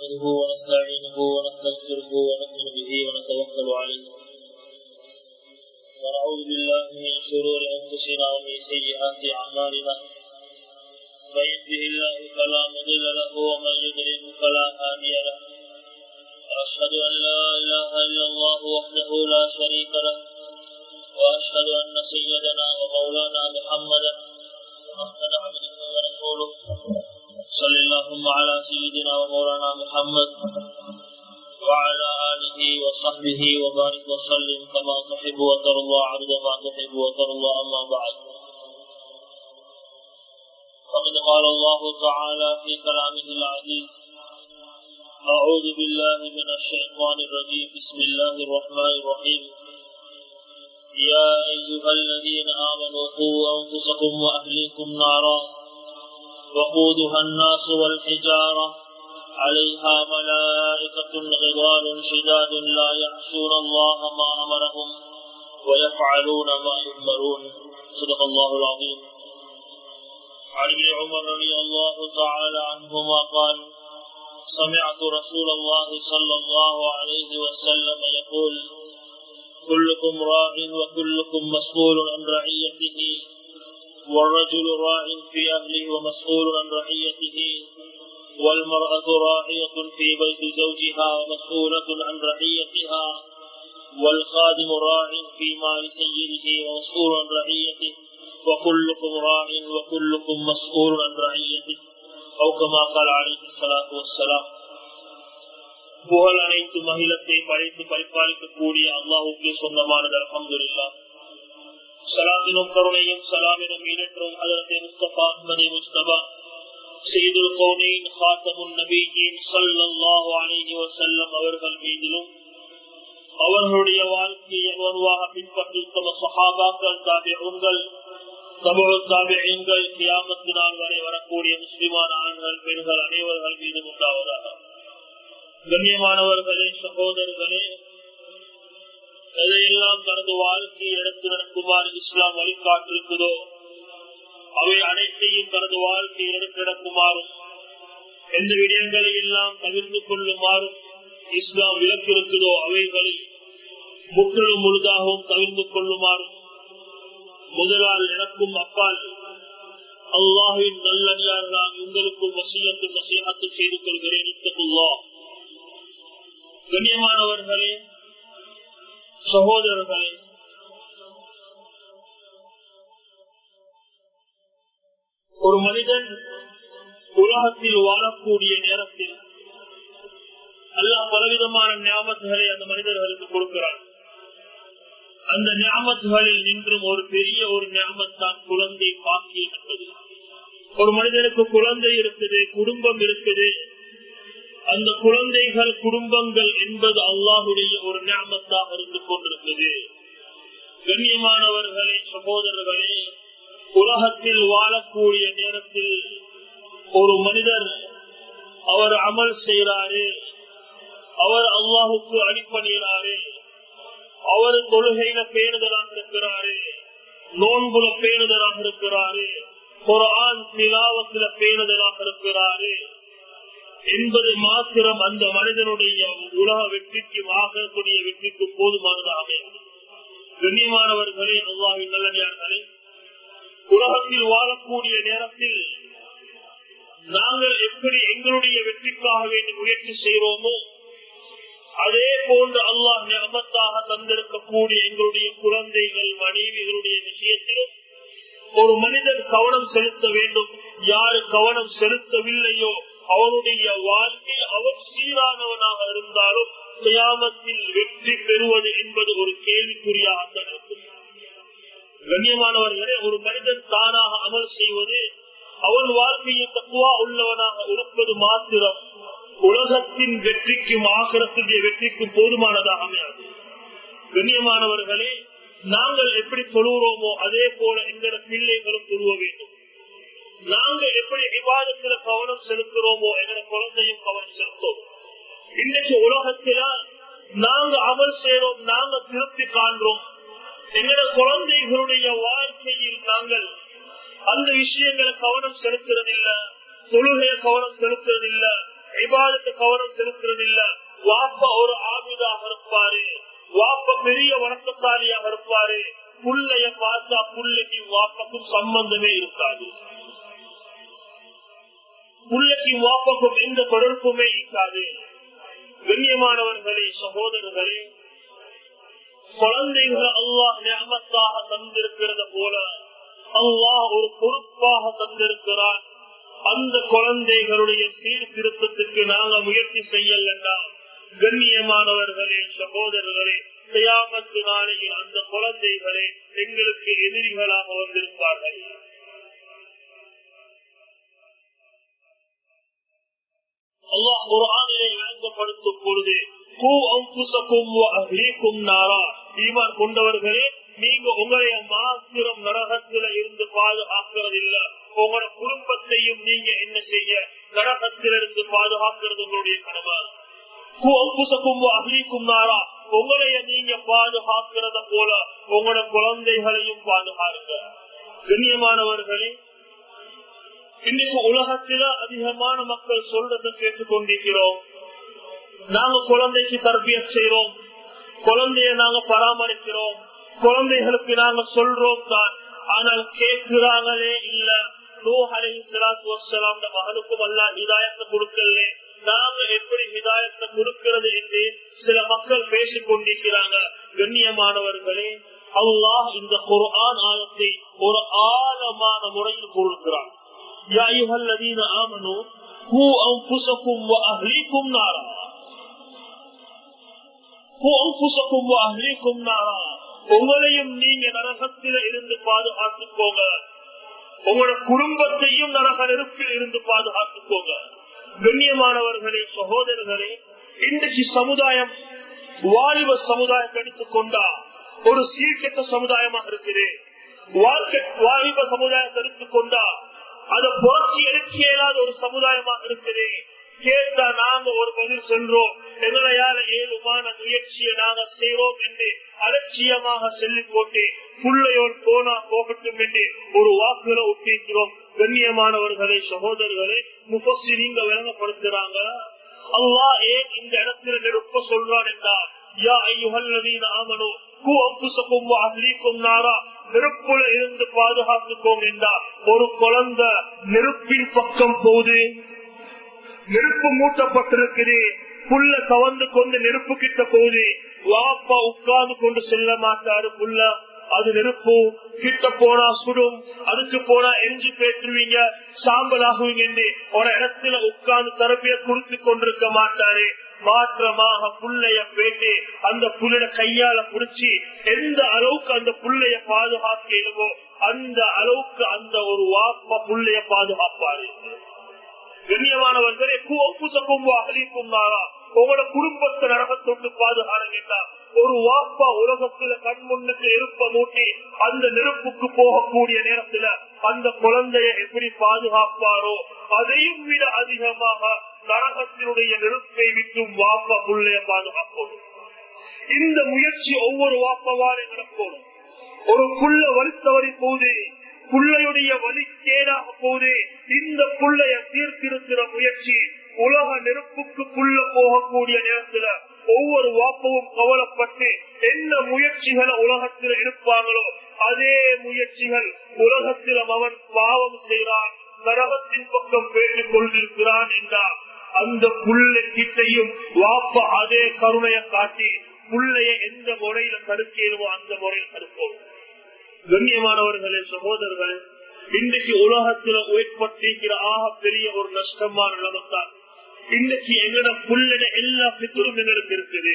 نحمده ونستعينه ونستغفره ونؤمن به ونتوكل عليه. ونعوذ بالله من شرور أنفسنا ومن سيئات أعمالنا. من يهده الله فلا مضل له ومن يضلل فلا هادي له. وأشهد أن لا إله إلا الله وحده لا شريك له. وأشهد أن سيدنا ومولانا محمدا محمد عبده ورسوله. صل اللهم على سيدنا ومولانا محمد وعلى آله وصحبه وبارك وسلم كما تحب وترضى عبد ما تحب وترضى أما بعد. فقد قال الله تعالى في كلامه العزيز أعوذ بالله من الشيطان الرجيم. بسم الله الرحمن الرحيم. يا أيها الذين آمنوا قوا أنفسكم وأهليكم نارا وقودها الناس والحجارة. عليها ملائكة غضال شداد لا يعصون الله ما أمرهم ويفعلون ما يؤمرون. صدق الله العظيم. عن ابن عمر رضي الله تعالى عنهما قال سمعت رسول الله صلى الله عليه وسلم يقول كلكم راع وكلكم مسؤول عن رعيته. والرجل راع في أهله ومسؤول عن رعيته والمرأة راعية في بيت زوجها ومسؤولة عن رعيتها والخادم راع في مال سيده ومسؤول عن رعيته وكلكم راع وكلكم مسؤول عن رعيته أو كما قال عليه الصلاة والسلام புகழ் அனைத்து மகிழத்தை படைத்து பரிபாலிக்கக்கூடிய அல்லாஹுக்கே சொந்தமானது அலமதுல்லா சலாத்தினும் கருணையும் சலாமினும் ஈரற்றும் அதற்கு முஸ்தபா மதி முஸ்தபா செய்துல் கௌனின் ஹாத்தமுன் நபீஜின் சல்லாஹு அலைஹி வசல்லம் அவர்கள் மீதிலும் அவர்களுடைய வாழ்க்கையை உருவாக பின்பற்றி தம சஹாபாக்கள் தாபியங்கள் தமிழ் தாபியங்கள் கியாமத்து நாள் வரை வரக்கூடிய முஸ்லிமான ஆண்கள் பெண்கள் அனைவர்கள் மீது உண்டாவதாக கண்ணியமானவர்களே சகோதரர்களே எதையெல்லாம் தனது வாழ்க்கையை எடுத்து நடக்குமாறு இஸ்லாம் வழிகாட்டிருக்குதோ அவை அனைத்தையும் தனது வாழ்க்கையை எடுத்து நடக்குமாறும் எந்த விடயங்களை எல்லாம் தவிர்த்து கொள்ளுமாறும் இஸ்லாம் விளக்கிருக்குதோ அவைகளை முற்றிலும் முழுதாகவும் தவிர்த்து கொள்ளுமாறும் முதலால் எனக்கும் அப்பால் அல்லாஹின் நல்லடியார்களால் உங்களுக்கும் வசியத்து வசியத்து செய்து கொள்கிறேன். கண்ணியமானவர்களே சகோதரர்களே ஒரு மனிதன் உலகத்தில் வாழக்கூடிய நேரத்தில் அல்லா பலவிதமான ஞாபகங்களை அந்த மனிதர்களுக்கு கொடுக்கிறான். அந்த ஞாபகங்களில் நின்றும் ஒரு பெரிய ஒரு ஞாபகத்தான் குழந்தை பாக்கி என்பது. ஒரு மனிதனுக்கு குழந்தை இருக்குது குடும்பம் இருக்குது அந்த குழந்தைகள் குடும்பங்கள் என்பது அல்லாஹுடைய ஒரு ஞாபகத்தாக இருந்து கொண்டிருக்கிறது கண்ணியமானவர்களே சகோதரர்களே உலகத்தில் வாழக்கூடிய நேரத்தில் ஒரு மனிதர் அவர் அமல் செய்கிறாரு அவர் அல்லாஹுக்கு அடிப்படையிறாரு அவர் கொள்கையில பேருதலாக இருக்கிறாரு நோன்புல பேருதலாக இருக்கிறாரு ஒரு ஆண் நிலாவத்துல பேருதலாக இருக்கிறாரு என்பது மாத்திரம் அந்த மனிதனுடைய உலக வெற்றிக்கு ஆகக்கூடிய வெற்றிக்கு போதுமானதாக கண்ணியமானவர்களே அல்லாவின் நல்லடியார்களே உலகத்தில் வாழக்கூடிய நேரத்தில் நாங்கள் எப்படி எங்களுடைய வெற்றிக்காக வேண்டி முயற்சி செய்வோமோ அதே போன்று அல்லாஹ் நியமத்தாக தந்திருக்கக்கூடிய எங்களுடைய குழந்தைகள் மனைவிகளுடைய விஷயத்திலும் ஒரு மனிதன் கவனம் செலுத்த வேண்டும். யாரு கவனம் செலுத்தவில்லையோ அவனுடைய வாழ்க்கை அவர் சீரானவனாக இருந்தாலும் கியாமத்தில் வெற்றி பெறுவது என்பது ஒரு கேள்விக்குறியாக கண்ணியமானவர்களே ஒரு மனிதன் தானாக அமல் செய்வது அவன் வாழ்க்கையை தக்குவா உள்ளவனாக இருப்பது மாத்திரம் உலகத்தின் வெற்றிக்கும் ஆகரத்துடைய வெற்றிக்கும் போதுமானதாக அமையாது. கண்ணியமானவர்களே நாங்கள் எப்படி தொழுகிறோமோ அதே போல எங்கள பிள்ளைகளும் தொழுவ வேண்டும். நாங்கள் எப்படி விவாதத்துல கவனம் செலுத்துறோமோ எங்களை குழந்தையும் கவனம் செலுத்தோம். இன்னைக்கு உலகத்தில நாங்க அமல் செய்யறோம் நாங்க திருப்தி காண்றோம். எங்களோட குழந்தைகளுடைய வாழ்க்கையில் நாங்கள் அந்த விஷயங்களை கவனம் செலுத்துறதில்ல தொழுகைய கவனம் செலுத்துறதில்ல விவாதத்தை கவனம் செலுத்துறதில்லை. வாப்ப ஒரு ஆபிதாக இருப்பாரு வாப்ப பெரிய வணக்கசாலியாக இருப்பாரு. புள்ளைய பார்த்தா புள்ளைக்கு வாப்பக்கும் சம்பந்தமே இருக்காது. புள்ளைக்கு வாப்பக்கும் எந்த தொடர்புமே இருக்காது. கண்ணியமானவர்களே சகோதரர்களே குழந்தைகளை அல்லாஹ் நியமத்தாக தந்திருக்கிறத போல அல்லாஹ் ஒரு பொறுப்பாக தந்திருக்கிறார் அந்த குழந்தைகளுடைய சீர்திருத்தத்துக்கு நாங்க முயற்சி செய்யலண்டா கண்ணியமானவர்களே சகோதரர்களே செய்யாமத்து நாளையில் அந்த குழந்தைகளே எங்களுக்கு எதிரிகளாக வந்திருப்பார்கள். அல்லாஹ் ஒரு ஆணையை விளங்கப்படுத்தும் பொழுது ஈமான் கொண்டவர்களே நீங்க உங்களுடைய மாத்திரம் நரகத்தில இருந்து பாதுகாக்கிறது இல்ல உங்களோட குடும்பத்தையும் நீங்க என்ன செய்ய? நரகத்திலிருந்து பாதுகாக்கிறது உங்களுடைய கடமை. உங்களைய நீங்க பாதுகாக்கிறத போல உங்களோட குழந்தைகளையும் பாதுகாருங்க கண்ணியமானவர்களே இன்னைக்கு உலகத்தில அதிகமான மக்கள் சொல்றதை கேட்டுக் கொண்டிருக்கிறோம் நாங்க குழந்தைக்கு தர்பிய செய்யறோம் குழந்தைய நாங்க பராமரிக்கிறோம். குழந்தைகளுக்கு நாங்க சொல்றோம் தான். ஆனால் கேட்கிறாங்களே இல்ல. மகனுக்கும் அல்ல ஹிதாயத்தை கொடுக்கல நாங்க எப்படி ஹிதாயத்தை கொடுக்கிறது என்று சில மக்கள் பேசிக் கொண்டிருக்கிறாங்க கண்ணியமானவர்களே அல்லாஹ் இந்த குர்ஆன் ஆயத்தை ஒரு ஆழமான முறையில் கொடுக்கிறான். يا أيها الذين آمنوا قوا أنفسكم وأهليكم نارا قوا أنفسكم وأهليكم نارا உங்களையும் நீங்க நரகத்தில இருந்து பாதுகாத்துக்கோங்க உங்களோட குடும்பத்தையும் நரக நெருப்பில் இருந்து பாதுகாத்துக்கோங்க கண்ணியமானவர்களே சகோதரர்களே இன்றைக்கு சமுதாயம் வாலிப சமுதாயம் கடித்துக் கொண்டா ஒரு சீர்கெட்ட சமுதாயமாக இருக்குது வாழ்க்கை வாலிப சமுதாயம் கடித்துக் கொண்டா அதை புரட்சி எழுச்சி இல்லாத ஒரு சமுதாயமாக இருக்குது. கேட்டா நாங்க ஒரு பதில் சொல்றோம். எங்களையால ஏழுமான முயற்சியை நாங்க செய்வோம் என்று அலட்சியமாக சொல்லிக் போட்டு புள்ளையோர் போனா போகட்டும் என்று ஒரு வாக்குல ஒட்டிக்கிறோம். கண்ணியமானவர்களே சகோதரர்களே முகசி நீங்க விளங்கப்படுத்துறாங்க அல்லா ஏன் இந்த இடத்துல நெருப்ப சொல்றான் என்றார் யா ஐயுகல்லதீன் ஆமனோ நெருப்புல இருந்து பாதுகாத்துக்கோங்க என்றார் ஒரு குழந்தை நெருப்பின் பக்கம் போது நெருப்பு மூட்டப்பட்டிருக்குது புல்ல கவர்ந்து கொண்டு நெருப்பு கிட்ட போகுது வாப்பா உட்கார்ந்து கொண்டு செல்ல மாட்டாரு புல்ல அது நெருப்பு கிட்ட போனா சுடும் அதுக்கு போனா எரிஞ்சு பேற்றுவீங்க சாம்பல் ஆகுவீங்க ஒரு இடத்துல உட்கார்ந்து தரப்பிய குடுத்து கொண்டிருக்க மாட்டாரு மாத்திரமாக புள்ளைய பேட்டி அந்த புள்ளைய கையால புடிச்சு எந்த அளவுக்கு அந்த புள்ளைய பாதுகாக்கணுமோ அந்த அளவுக்கு அந்த ஒரு வாப்ப புள்ளைய பாதுகாப்பாரு. கண்ணியமானவர்களே கூசக்கும் உங்களோட குடும்பத்தை நரகத்தொட்டு பாதுகாருங்க ஒரு வாப்பா உலகத்துல கண் முன்னுக்கு நெருப்ப மூட்டி அந்த நெருப்புக்கு போகக்கூடிய நேரத்துல அந்த குழந்தைய எப்படி பாதுகாப்பாரோ அதையும் விட அதிகமாக நரகத்தினுடைய நெருப்பை விட்டும் வாப்பா புள்ளைய பாதுகாப்போம் இந்த முயற்சி ஒவ்வொரு வாப்பவாறு நடப்போம். ஒரு புள்ள வலித்தவரி போது புள்ளையுடைய வலி கேடாக போது இந்த புள்ளைய சீர்திருத்திற முயற்சி உலக நெருப்புக்கு புள்ள போகக்கூடிய நேரத்துல ஒவ்வொரு வாப்பவும் கவலைப்பட்டு என்ன முயற்சிகளை உலகத்தில் எடுப்பாங்களோ அதே முயற்சிகள் உலகத்திலும் அவன் பாவம் செய்கிறான் நரகத்தின் பக்கம் பேசிக் கொண்டிருக்கிறான் என்றார் அந்த புள்ள கிட்டையும் வாப்ப அதே கருணையை காட்டி புள்ளைய எந்த முறையில தடுக்கிறோமோ அந்த முறையில் கருப்போம். கண்ணியமானவர்களே சகோதரர்களே இன்றைக்கு உலகத்துல ஏற்பட்டிருக்கிற ஆக பெரிய ஒரு நஷ்டமான நிலமத்தான் இன்னைக்கு எங்கட புள்ளட எல்லா பித்தரும் எங்களுக்கு இருக்குது.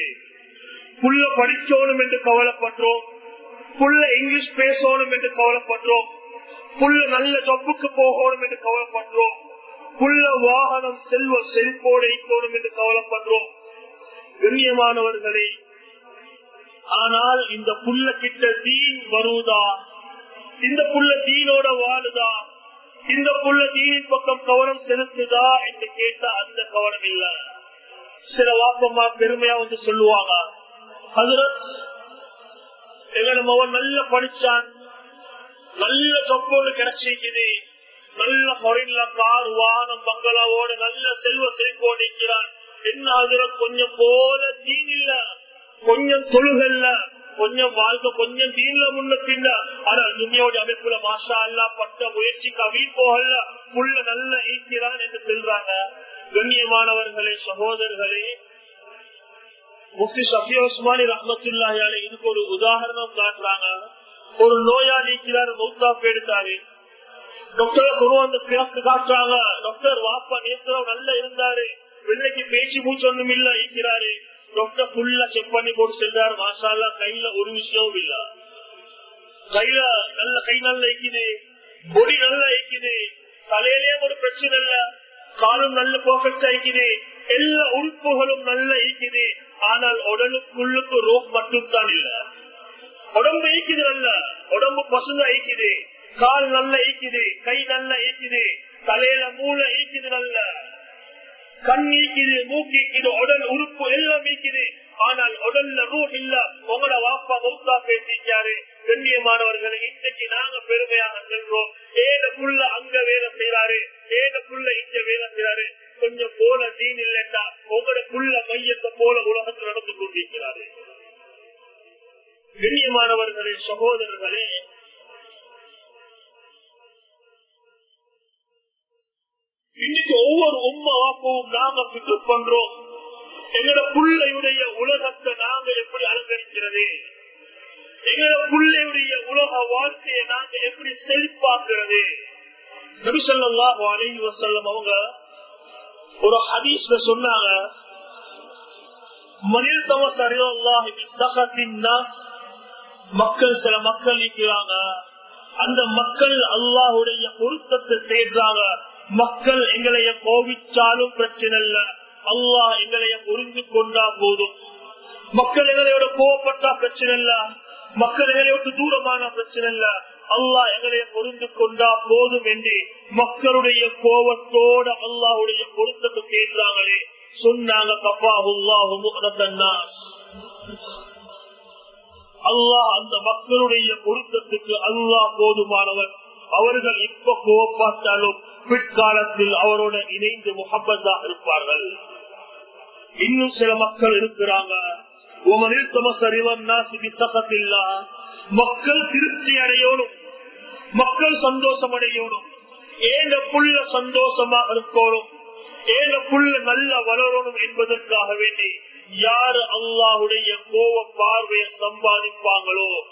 புள்ள படிக்கணும் என்று கவலைப்படுறோம். புள்ள இங்கிலீஷ் பேசணும் என்று கவலைப்படுறோம். புள்ள நல்ல ஜப்புக்கு போகணும் என்று கவலைப்படுறோம். புள்ள வாகனம் செல்வ செழிப்போடு இருக்கணும் என்று கவலைப்படுறோம். கண்ணியமானவர்களே ஆனால் இந்த புள்ள கிட்ட தீன் வருவதா இந்த புள்ள தீனோட வாழுதா? இந்த புள்ள தீனின் பக்கம் கவனம் செலுத்துதா என்று கேட்டா அந்த கவனம் இல்ல. சில வாப்பமா பெருமையா வந்து சொல்லுவாங்க ஹசரத் எங்க நம்ம நல்ல படிச்சான். நல்ல சொப்போடு கிடைச்சிக்குது நல்ல முறையில கார் வாகனம் பங்களாவோட நல்ல செல்வ செழிப்போடு இருக்கிறான் என்ன ஆகுற கொஞ்சம் போல தீன் இல்ல கொஞ்சம் தொழுகல்ல கொஞ்சம் வாழ்க்கை கொஞ்சம் தீன்ல முன்ன பின்ன ஆனா துணியோட அமைப்புல மாஷா அல்லா பட்ட முயற்சி கவி போகல. புள்ள நல்ல ஈக்கிறான் என்று சொல்றாங்க. கண்ணியமானவர்களே சகோதரர்களே முஃப்தி சஃபி உஸ்மானி ரஹமத்துல்லாஹி இதுக்கு ஒரு உதாரணம் காட்டுறாங்க. ஒரு நோயாளி இருக்கிறார் மௌத்தா எடுத்தாரு. டாக்டர் குரு அந்த கிழக்கு காட்டுறாங்க. டாக்டர் வாப்பா நேற்று நல்லா இருந்தாரு. பிள்ளைக்கு பேச்சு மூச்சு ஒன்றும் இல்ல இருக்கிறாரு டாக்டர் ஃபுல்லா செக் பண்ணி போட்டு சென்றார் மாசாலா கையில ஒரு விஷயமும் இல்ல. கையில நல்ல கை நல்லா இருக்குது பொடி நல்லா இருக்குது தலையிலேயே ஒரு பிரச்சனை இல்ல. காலும் நல்ல பர்ஃபெக்டா இருக்குது எல்லா உறுப்புகளும் நல்ல இருக்குது ஆனால் உடலுக்குள்ளுக்கு ரோப் மட்டும் தான் இல்ல. உடம்பு ஈக்குது நல்ல. உடம்பு பசுங்க ஈக்குது கால் நல்ல ஈக்குது கை நல்ல ஈக்குது தலையில மூளை ஈக்குது நல்ல. கண் ஈக்குது மூக்கிக்குது உடல் உறுப்பு எல்லாம் ஈக்குது ஆனால் உடல்ல ரூ இல்ல. உங்களோட வாப்பா மௌத்தா பேசிக்காரு கண்ணியமானவர்களை இன்றைக்கு நாங்க பெருமையாக செல்றோம். ஏன புள்ள அங்க வேலை செய்யறாரு ஏன புள்ள இங்க வேலை செய்யறாரு கொஞ்சம் போல தீன் இல்லைன்னா உங்களோட புள்ள மையத்தை போல உலகத்தில் நடந்து கொண்டிருக்கிறாரு. கண்ணியமானவர்களே சகோதரர்களே ஒவ்வொரு உண்மை நாங்க பிக்கப் பண்றோம் எங்களோட பிள்ளையுடைய உலகத்தை நாங்க எப்படி அலங்கரிக்கிறது? எங்களோட பிள்ளையுடைய உலக வாழ்க்கையை நாங்க எப்படி செழிப்பாக்குறது நபிசல்லாஹு வசல்லம் அவங்க ஒரு ஹதீஸ்ல சொன்னாங்க மனித தமசரியாஹி சகத்தின் மக்கள் சில மக்கள் அந்த மக்கள் அல்லாஹுடைய பொருத்தத்தை தேடுறாங்க. மக்கள் எங்களைய கோவிச்சாலும் பிரச்சனை இல்ல. அல்லாஹ் எங்களைய புரிந்து கொண்டா போதும். மக்கள் எங்களையோட கோவப்பட்டா பிரச்சனை இல்ல. மக்கள் எங்களை விட்டு தூரமான பிரச்சனை இல்ல. அல்லாஹ் எங்களைய பொருந்து கொண்டா போதும் என்று மக்களுடைய கோபத்தோட அல்லாஹுடைய பொருத்தத்தை கேட்கிறாங்களே. சொன்னாங்க அல்லாஹ் அந்த மக்களுடைய பொருத்தத்துக்கு அல்லாஹ் போதுமானவர் அவர்கள் இப்ப கோவப்பாட்டாலும் பிற்காலத்தில் அவரோட இணைந்து முகப்பதாக இருப்பார்கள். இன்னும் சில மக்கள் இருக்கிறாங்க. மக்கள் திருப்தி அடையோடும் மக்கள் சந்தோஷம் அடையோடும் ஏன புள்ள சந்தோஷமா இருக்கணும்? ஏன புள்ள நல்ல வளரணும் என்பதற்காக வேண்டி யாரு அல்லாஹுடைய கோவ பார்வையை சம்பாதிப்பாங்களோ?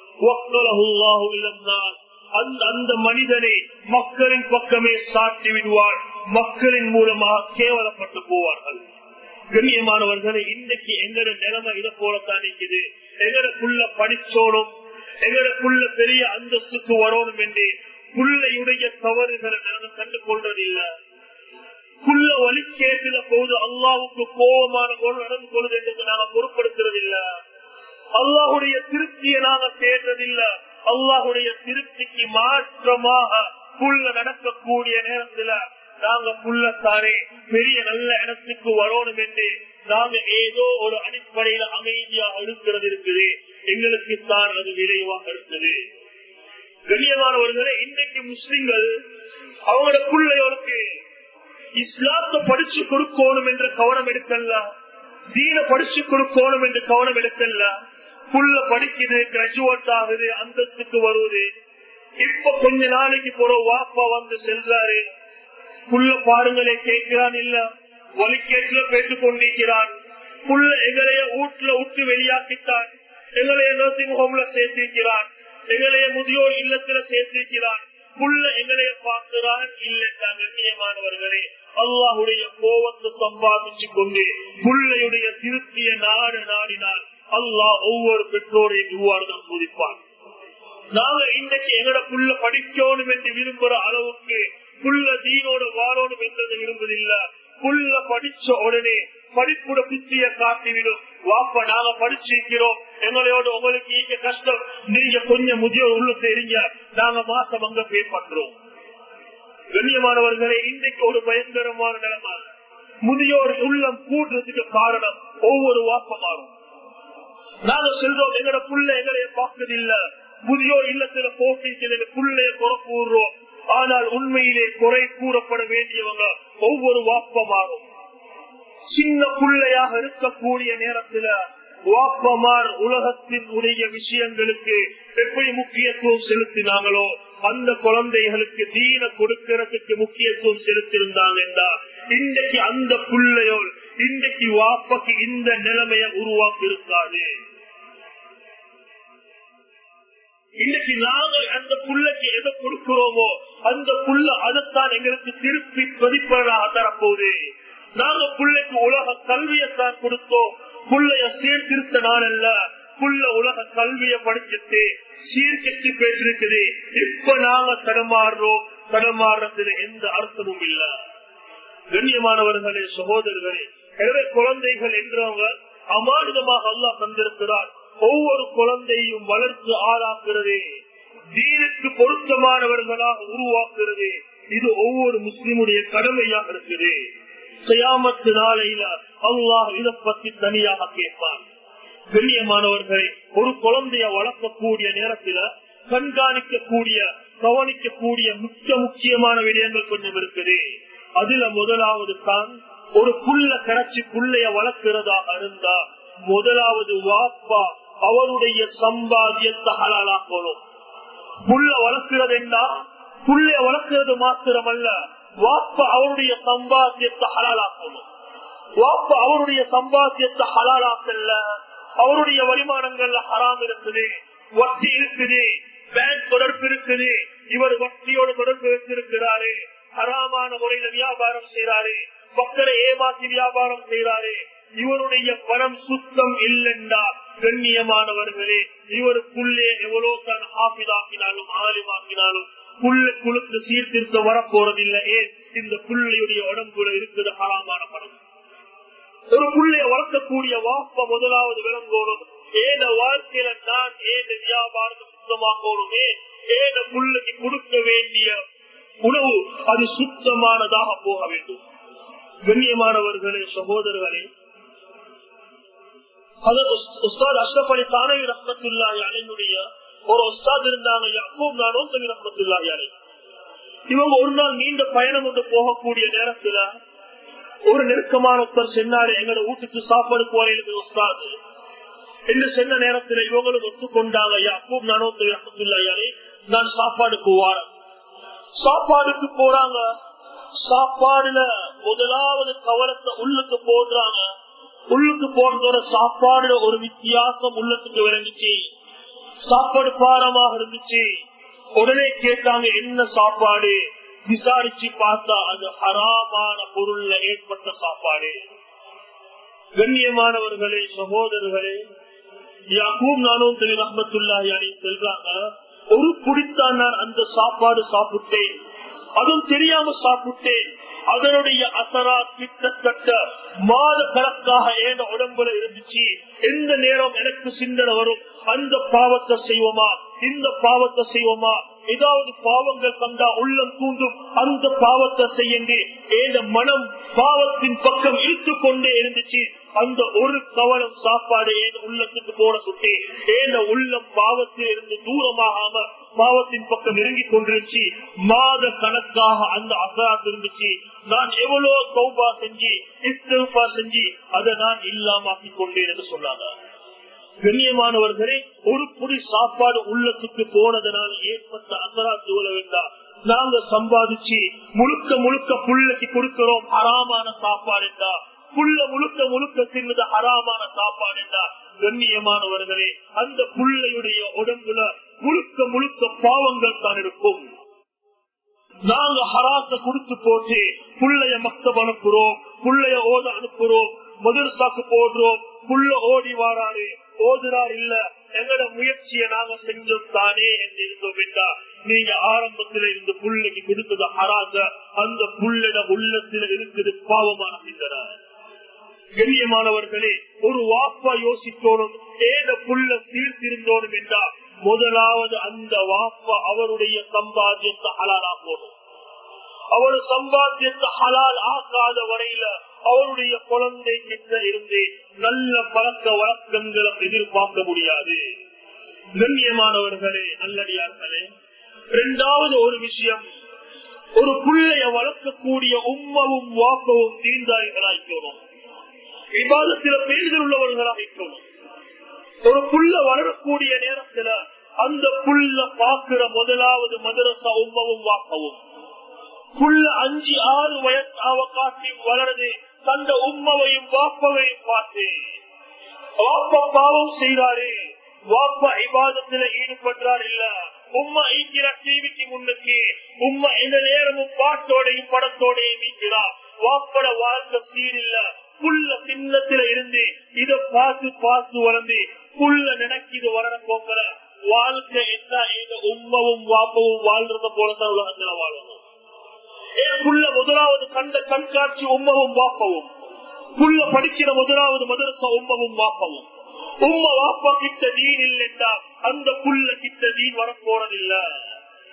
அந்த அந்த மனிதனை மக்களின் பக்கமே சாட்டி விடுவார். மக்களின் மூலமாக கேவலப்பட்டு போவார்கள். கண்ணியமானவர்களை இன்றைக்கு எங்கட நிலைமை இதை போலத்தான் இருக்குது. எங்களுக்குள்ள படிச்சோனும் எங்களுக்குள்ள பெரிய அந்தஸ்துக்கு வரணும் என்று புள்ளையுடைய தவறுகளை நாங்கள் கண்டு கொள்றதில்லை புள்ள வழி போது அல்லாவுக்கு கோபமான போல் நடந்து கொள்வது என்று நாங்கள் பொருட்படுத்துறதில்லை. அல்லாஹுடைய திருப்தியை நாங்க தேடுறதில்லை. அல்லாஹுடைய திருப்திக்கு மாற்றமாக புள்ள நடக்கக்கூடிய நேரத்துல நாங்க புள்ளத்தானே பெரிய நல்ல இடத்துக்கு வரணும் என்று நாங்க ஏதோ ஒரு அடிப்படையில அமைதியா இருக்கிறது இருக்குது. எங்களுக்கு தான் அது விரைவாக இருக்குது. கண்ணியமானவர்களே இன்றைக்கு முஸ்லிம்கள் அவங்களோட பிள்ளையோருக்கு இஸ்லாத்தை படிச்சு கொடுக்கணும் என்று கவனம் எடுக்கல. தீன படிச்சு கொடுக்கணும் என்று கவனம் எடுக்கல. புள்ள படிக்குது கிராஜுவேட் ஆகுது அந்தஸ்துக்கு வருவது இப்ப கொஞ்ச நாளைக்கு போற வாப்பா வந்து செல்றாரு. புள்ள பாருங்களே கேட்கிறான் இல்ல. வலிக்கேற்ற பேசிக் கொண்டிருக்கிறான். புள்ள எங்களைய வீட்டுல விட்டு வெளியாக்கித்தான் எங்களைய நர்சிங் ஹோம்ல சேர்த்திருக்கிறான். எங்களைய முதியோர் இல்லத்துல சேர்த்திருக்கிறான். புள்ள எங்களைய பார்க்கிறான். இல்லைன்னா கண்ணியமானவர்களே அல்லாஹுடைய கோவத்தை சம்பாதிச்சு கொண்டு புள்ளையுடைய திருப்திய நாடு நாடினார். அல்லாஹ் ஒவ்வொரு பெற்றோரையும் இவ்வாறு தான் சோதிப்பான் நாங்க இன்றைக்கு எங்கட புள்ள படிக்கணும் என்று விரும்புற அளவுக்கு புள்ள தீனோட வாழணும் என்றது விரும்புதில்லை. புள்ள படிச்ச உடனே படிப்புட புத்திய காட்டிவிடும். வாப்ப நாங்க படிச்சிருக்கிறோம். எங்களோட உங்களுக்கு ஈக்க கஷ்டம். நீங்க கொஞ்சம் முதியோர் உள்ள தெரிஞ்ச நாங்க மாசம் அங்க பே பண்றோம். கண்ணியமானவர்களே இன்றைக்கு ஒரு பயங்கரமான நிலைமை. முதியோர் உள்ளம் கூடுறதுக்கு காரணம் ஒவ்வொரு வாப்பமாறும் நாங்க சொல்றோம் எங்கட புள்ள எங்களைய பார்க்கறதில்ல முதியோர் இல்லத்துல போட்டிக்கு புள்ளைய குறக்கூடுறோம் ஆனால் உண்மையிலே குறை கூறப்பட வேண்டியவங்க ஒவ்வொரு வாப்பமாரும். சின்ன பிள்ளையாக இருக்கக்கூடிய நேரத்துல வாப்பமார் உலகத்தின் உடைய விஷயங்களுக்கு எப்படி முக்கியத்துவம் செலுத்தினாங்களோ அந்த குழந்தைகளுக்கு தீன கொடுக்கிறதுக்கு முக்கியத்துவம் செலுத்திருந்தாங்க இன்றைக்கு அந்த பிள்ளையோல் இன்றைக்கு வாப்பக்கு இந்த நிலைமையை உருவாக்கி இருக்காது இன்னைக்கு நாங்கள் அந்த புள்ளைக்கு எதை கொடுக்கிறோமோ அந்த புள்ள அதைத்தான் எங்களுக்கு திருப்பி பிரதிப்பலனாக தரப்போகுது. நாங்க பிள்ளைக்கு உலக கல்வியைத்தான் கொடுத்தோம். புள்ளைய சீர்திருத்த நாள் அல்ல புள்ள உலக கல்வியை படிச்சுட்டு சீர்கட்டி பேசிருக்குது இப்ப நாங்க தடமாறுறோம். தடமாறுறதுல எந்த அர்த்தமும் இல்ல. கண்ணியமானவர்களே சகோதரர்களே எனவே குழந்தைகள் என்றவங்க அமானிதமாக அல்லாஹ் தந்திருக்கிறார். ஒவ்வொரு குழந்தையும் வளர்த்து ஆளாக்குறது தீனுக்கு பொருத்தமானவர்களாக உருவாக்குறது இது ஒவ்வொரு முஸ்லிமுடைய கடமையாக இருக்குது. செய்யாமத்து நாளையில அல்லாஹ் இதை பத்தி தனியாக கேட்பார் கண்ணியமானவர்களை ஒரு குழந்தைய வளர்க்கக்கூடிய நேரத்துல கண்காணிக்கக்கூடிய கவனிக்கக்கூடிய முக்கிய முக்கியமான விடயங்கள் கொஞ்சம் இருக்குது. அதுல முதலாவது தான் ஒரு புள்ள கரைச்சி புள்ளைய வளர்க்கிறதாக இருந்தா முதலாவது வாப்பா அவருடைய சம்பாத்தியத்தை ஹலாலாக்கணும் புள்ள வளர்க்கிறது என்ன? புள்ளைய வளர்க்கிறது மாத்திரமல்ல வாப்பா அவருடைய சம்பாத்தியத்தை ஹலாலாக்கணும் வாப்பா அவருடைய சம்பாத்தியத்தை ஹலாலாக்கல்ல அவருடைய வருமானங்கள்ல ஹராம் இருக்குது வட்டி இருக்குது பேங்க் தொடர்பு இருக்குது இவர் வட்டியோட தொடர்பு வச்சிருக்கிறாரு ஹராமான முறையில வியாபாரம் செய்யறாரு மக்களை ஏமாற்றி வியாபாரம் செய்தாரே. இவருடைய பணம் சுத்தம் இல்லைண்டா கண்ணியமானவர்களே. இவருக்குள்ளே எவ்வளவு தான் ஆபிதாக்கினாலும் ஆலிமாக்கினாலும் புல்லு குழுக்கு சீர்திருத்தம் வரப்போறதில்லை. ஏன்? இந்த புள்ளையுடைய உடம்புல இருக்குது ஹராமான பணம். ஒரு புள்ளைய வளர்க்கக்கூடிய வாப்ப முதலாவது விளங்கோடும் ஏன வாழ்க்கையில நான் ஏத வியாபாரத்தை சுத்தமாக்கணும்? ஏன புள்ளைக்கு கொடுக்க வேண்டிய உணவு அது சுத்தமானதாக போக வேண்டும். கண்ணியமானவர்களே சகோதரர்களே அஷ்ரப் அலி தானவி ரத்னத்துல்லாஹி அலைனுடைய ஒரு உஸ்தாத் இருந்தாங்க யாக்கூப் நானும் தவி ரத்னத்துல்லாஹி அலை இவங்க ஒரு நாள் நீண்ட பயணம் கொண்டு போகக்கூடிய நேரத்துல ஒரு நெருக்கமான ஒருத்தர் சென்னாரு எங்களோட வீட்டுக்கு சாப்பாடு போறது உஸ்தாது. என்று சென்ன நேரத்துல இவங்களும் ஒத்துக்கொண்டாங்க யாக்கூப் நானும் தவி ரத்னத்துல்லாஹி அலை நான் சாப்பாடுக்கு வாரம் சாப்பாடுக்கு போறாங்க. சாப்பாடுல முதலாவது கவலத்தை உள்ளுக்கு போடுறாங்க. உள்ளுக்கு போறதோட சாப்பாடுல ஒரு வித்தியாசம் உள்ளத்துக்கு விளங்குச்சு. சாப்பாடு பாரமாக இருந்துச்சு. உடனே கேட்டாங்க என்ன சாப்பாடு? விசாரிச்சு பார்த்தா அது ஹராமான பொருள்ல ஏற்பட்ட சாப்பாடு. கண்ணியமானவர்களே சகோதரர்களே யாக்கும் நானும் திரு ரஹமத்துல்லாஹி அலி செல்றாங்க ஒரு குடித்தான் நான் அந்த சாப்பாடு சாப்பிட்டேன். அதுவும் தெரியாம சாப்பிட்டேன். அதனுடைய அசரா கிட்டத்தட்ட மாத கணக்காக ஏன உடம்புல இருந்துச்சு? எந்த நேரம் எனக்கு சிந்தனை வரும்? அந்த பாவத்தை செய்வோமா? இந்த பாவத்தை செய்வோமா? ஏதாவது பாவங்கள் கண்டா உள்ளம் தூண்டும். அந்த பாவத்தை செய்யுங்க ஏத மனம் பாவத்தின் பக்கம் இழுத்து கொண்டே இருந்துச்சு. அந்த ஒரு கவலம் சாப்பாடு ஏன் உள்ளத்துக்கு போட சுட்டி. ஏன் உள்ளம் பாவத்திலிருந்து தூரமாகாம பாவத்தின் பக்கம் நெருங்கி கொண்டிருச்சு. மாத கணக்காக அந்த அசராத் இருந்துச்சு. நான் எவ்வளவு கௌபா செஞ்சு இஸ்தா செஞ்சு அதை நான் இல்லாமக்கி கொண்டேன் என்று சொன்னாங்க. கண்ணியமானவர்களே ஒரு புடி சாப்பாடு உள்ளத்துக்கு போனதனால் ஏற்பட்ட அசராத் தூர வேண்டாம் நாங்க சம்பாதிச்சு முழுக்க முழுக்க புள்ளைக்கு கொடுக்கிறோம் அறாமான சாப்பாடு என்றா புள்ள முழுக்க முழுக்க தின்னது ஹராமான சாப்பாடு என்றார் கண்ணியமானவர்களே அந்த புள்ளையுடைய உடம்புல முழுக்க முழுக்க பாவங்கள் தான் இருக்கும். நாங்க ஹராச குடுத்து போட்டு புள்ளைய மக்தப் அனுப்புறோம் புள்ளைய ஓத அனுப்புறோம் மதுரசாக்கு போடுறோம் புள்ள ஓடி வாராரு ஓதுறார் இல்ல எங்கட முயற்சியை நாங்க செஞ்சோம் தானே என்று இருந்தோம் என்றா நீங்க ஆரம்பத்துல இருந்து புள்ளைக்கு கொடுத்தது ஹராச அந்த புள்ளிட உள்ளத்துல இருக்குது பாவமான சிந்தனை. கண்ணியமானவர்களே ஒரு வாப்பா யோசித்தோனும் ஏத புள்ள சீர்திருந்தோனும் என்றால் முதலாவது அந்த வாப்பா அவருடைய சம்பாத்தியத்தை ஹலாலா போடும். அவர் சம்பாத்தியத்தை ஹலால் ஆக்காத வரையில அவருடைய குழந்தை கிட்ட இருந்து நல்ல பழக்க வழக்கங்களை எதிர்பார்க்க முடியாது. கண்ணியமானவர்களே நல்லடியார்களே இரண்டாவது ஒரு விஷயம் ஒரு பிள்ளைய வளர்க்கக்கூடிய உம்மவும் தீர்ந்தாய்களாய் தீர்ந்தாய்களாய்க்கணும் விவாதத்தில பேர்கள் உள்ளவர்களாக ஒரு புள்ள வளரக்கூடிய நேரத்துல அந்த புள்ள பாக்குற முதலாவது மதரசா உம்மவும் வாக்கவும். புள்ள அஞ்சு ஆறு வயசு ஆவ காட்டி வளருது தந்த உம்மவையும் வாப்பவையும் பார்த்து. வாப்பா பாவம் செய்தாரு. வாப்பா இபாதத்துல ஈடுபடுறார் இல்ல உம்மா ஈக்கிற டிவிக்கு முன்னுக்கு உம்மா இந்த நேரமும் பாட்டோடையும் படத்தோடையும் நீக்கிறார் வாப்பட வாழ்க்கை சீர் இல்ல. புள்ள சின்னத்துல இருந்து இத பார்த்து பார்த்து வளர்ந்து புள்ள நினைக்கிது வளர போக்கிற வாழ்க்கை என்ன? எங்க உம்மவும் வாப்பவும் வாழ்றத போலதான் உலகத்துல வாழணும் ஏன் புள்ள முதலாவது கண்ட கண்காட்சி உம்மவும் வாப்பவும். புள்ள படிக்கிற முதலாவது மதரச உம்மவும் வாப்பவும். உம்ம வாப்பா கிட்ட நீர் இல்லைண்டா. அந்த புள்ள கிட்ட நீர் வரப்போறதில்ல